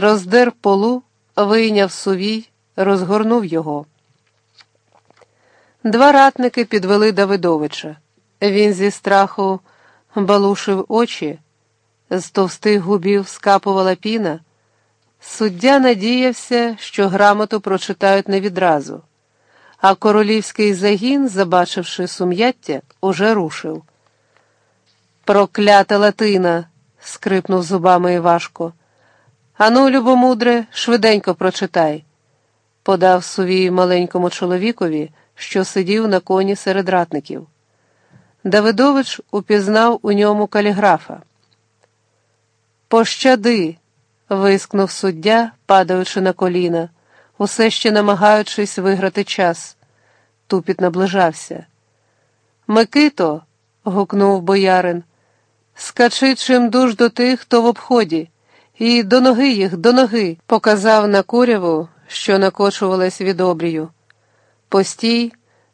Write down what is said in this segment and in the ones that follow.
роздер полу, вийняв сувій, розгорнув його. Два ратники підвели Давидовича. Він зі страху балушив очі, з товстих губів скапувала піна. Суддя надіявся, що грамоту прочитають не відразу, а королівський загін, забачивши сум'яття, уже рушив. Проклята латина. скрипнув зубами Івашко. Ану, любомудре, швиденько прочитай, подав сувій маленькому чоловікові, що сидів на коні серед ратників. Давидович упізнав у ньому каліграфа. Пощади. вискнув суддя, падаючи на коліна, усе ще намагаючись виграти час. Тупіт наближався. Микито. гукнув боярин. Скачи чим дуж до тих, хто в обході, і до ноги їх, до ноги, показав на куряву, що накочувалась від обрію. Постій,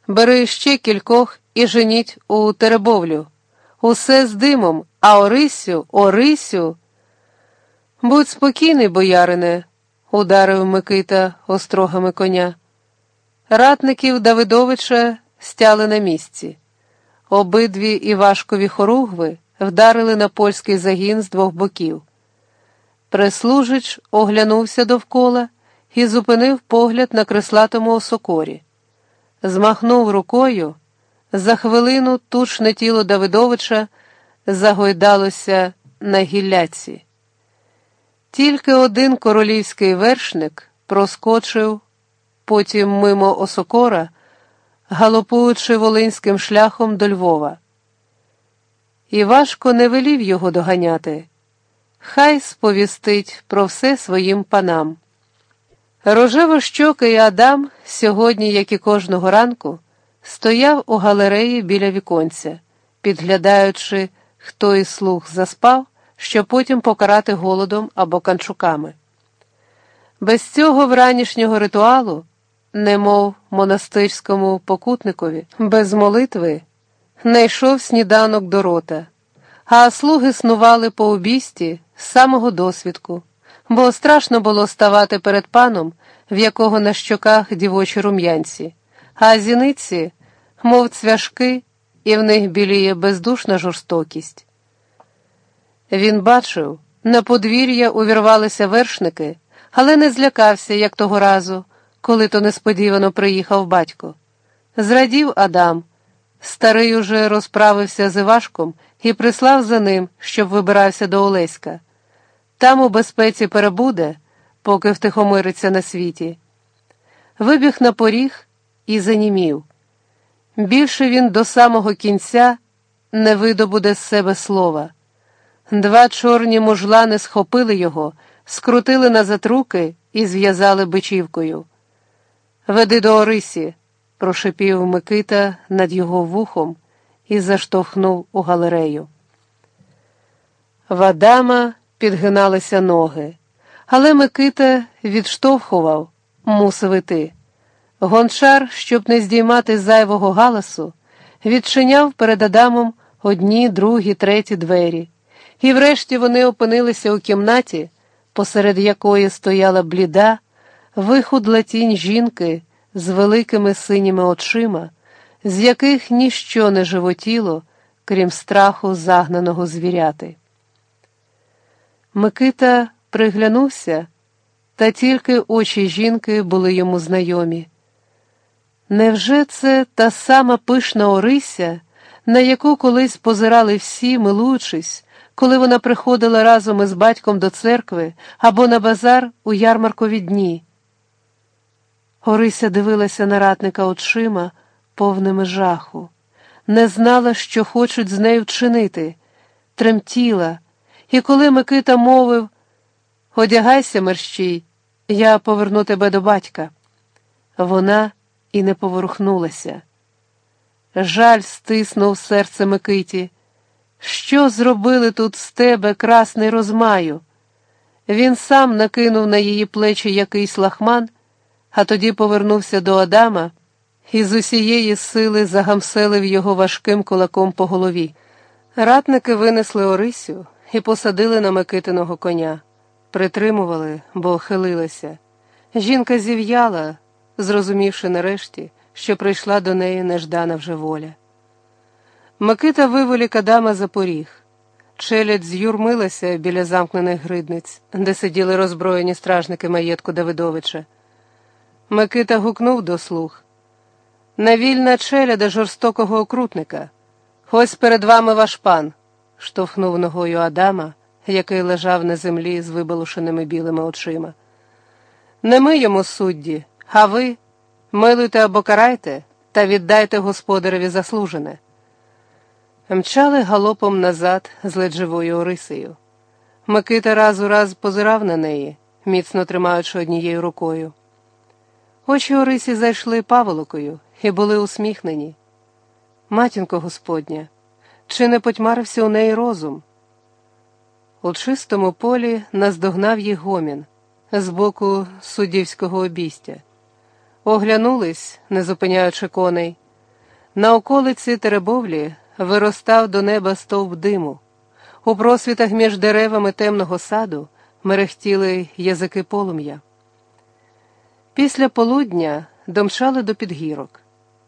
бери ще кількох і женіть у теребовлю. Усе з димом, а Орисю, Орисю. Будь спокійний, боярине, ударив Микита острогами коня. Ратників Давидовича стяли на місці. Обидві Івашкові хоругви вдарили на польський загін з двох боків. Прислужич оглянувся довкола і зупинив погляд на креслатому осокорі. Змахнув рукою. За хвилину тучне тіло Давидовича загойдалося на гілляці. Тільки один королівський вершник проскочив, потім мимо осокора, галопуючи волинським шляхом до Львова. І важко не велів його доганяти. Хай сповістить про все своїм панам. Рожевощокий Адам сьогодні, як і кожного ранку, стояв у галереї біля віконця, підглядаючи, хто із слуг заспав, щоб потім покарати голодом або канчуками. Без цього вранішнього ритуалу, немов монастирському покутникові, без молитви, не йшов сніданок до рота, а слуги снували по обісті з самого досвідку, бо страшно було ставати перед паном, в якого на щоках дівочі рум'янці, а зіниці, мов цвяшки, і в них біліє бездушна жорстокість. Він бачив, на подвір'я увірвалися вершники, але не злякався, як того разу, коли то несподівано приїхав батько. Зрадів Адам. Старий уже розправився з Івашком і прислав за ним, щоб вибирався до Олеська. Там у безпеці перебуде, поки втихомириться на світі. Вибіг на поріг і занімів. Більше він до самого кінця не видобуде з себе слова. Два чорні мужлани схопили його, скрутили назад руки і зв'язали бичівкою. Веди до Орисі, прошепів Микита над його вухом і заштовхнув у галерею. В Адама підгиналися ноги, але Микита відштовхував, мусив іти. Гончар, щоб не здіймати зайвого галасу, відчиняв перед Адамом одні, другі, треті двері, і врешті вони опинилися у кімнаті, посеред якої стояла бліда, вихудла тінь жінки з великими синіми очима, з яких ніщо не животіло, крім страху загнаного звіряти. Микита приглянувся, та тільки очі жінки були йому знайомі. Невже це та сама пишна Орися, на яку колись позирали всі, милуючись, коли вона приходила разом із батьком до церкви або на базар у ярмаркові дні? Орися дивилася на ратника очима, повними жаху, не знала, що хочуть з нею вчинити, тремтіла, і коли Микита мовив Одягайся, мерщій, я поверну тебе до батька. Вона і не поворухнулася. Жаль стиснув серце Микиті. Що зробили тут з тебе, красний розмаю? Він сам накинув на її плечі якийсь лахман, а тоді повернувся до Адама і з усієї сили загамселив його важким кулаком по голові. Ратники винесли Орисю і посадили на Микитиного коня. Притримували, бо хилилася. Жінка зів'яла, зрозумівши нарешті, що прийшла до неї неждана вже воля. Микита виволік Адама за поріг. Челядь з'юрмилася біля замкнених гридниць, де сиділи роззброєні стражники маєтку Давидовича. Микита гукнув до слух. Навільна челяда жорстокого окрутника. Ось перед вами ваш пан, штовхнув ногою Адама, який лежав на землі з вибалушеними білими очима. Не ми йому судді, а ви милуйте або карайте та віддайте господареві заслужене. Мчали галопом назад з ледь живою Орисею. Микита раз у раз позирав на неї, міцно тримаючи однією рукою. Очі Орисі зайшли паволокою і були усміхнені. Матінко Господня, чи не потьмарився у неї розум? У чистому полі наздогнав їх гомін з боку суддівського обістя. Оглянулись, не зупиняючи коней. На околиці Теребовлі виростав до неба стовп диму. У просвітах між деревами темного саду мерехтіли язики полум'я. Після полудня домчали до підгірок.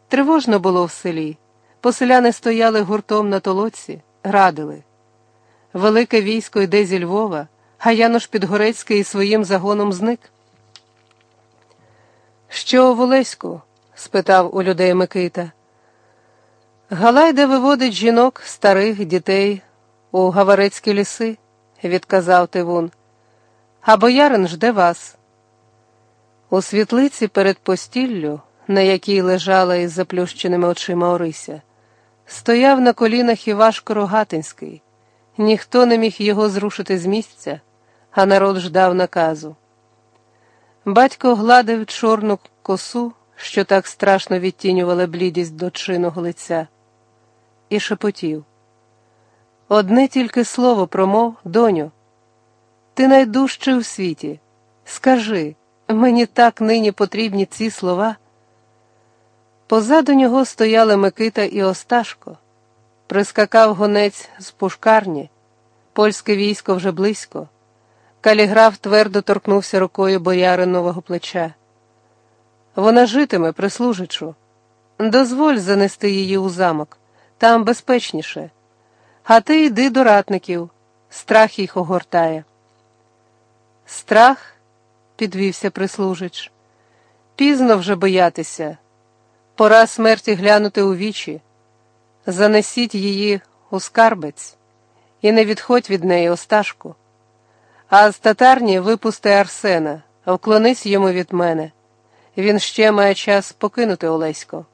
Тривожно було в селі. Поселяни стояли гуртом на толоці, радили. Велике військо йде зі Львова, а Януш Підгорецький своїм загоном зник. Що у Волеську? спитав у людей Микита. Галайда виводить жінок, старих, дітей у гаварецькі ліси, відказав Тивун. А боярин жде вас. У світлиці перед постіллю, на якій лежала із заплющеними очима Орися, стояв на колінах Івашко Рогатинський. Ніхто не міг його зрушити з місця, а народ ждав наказу. Батько гладив чорну косу, що так страшно відтінювала блідість дочиного лиця, і шепотів. Одне тільки слово промов, доню. Ти найдужчий у світі. Скажи, мені так нині потрібні ці слова. Позаду нього стояли Микита і Осташко. Прискакав гонець з пушкарні, польське військо вже близько. Каліграф твердо торкнувся рукою бояринового плеча. Вона житиме, прислужичу. Дозволь занести її у замок, там безпечніше. А ти йди до ратників, страх їх огортає. Страх, підвівся прислужич, пізно вже боятися. Пора смерті глянути у вічі. Занесіть її у скарбець і не відходь від неї, Осташку. А з татарні випусти Арсена, вклонись йому від мене. Він ще має час покинути Олесько.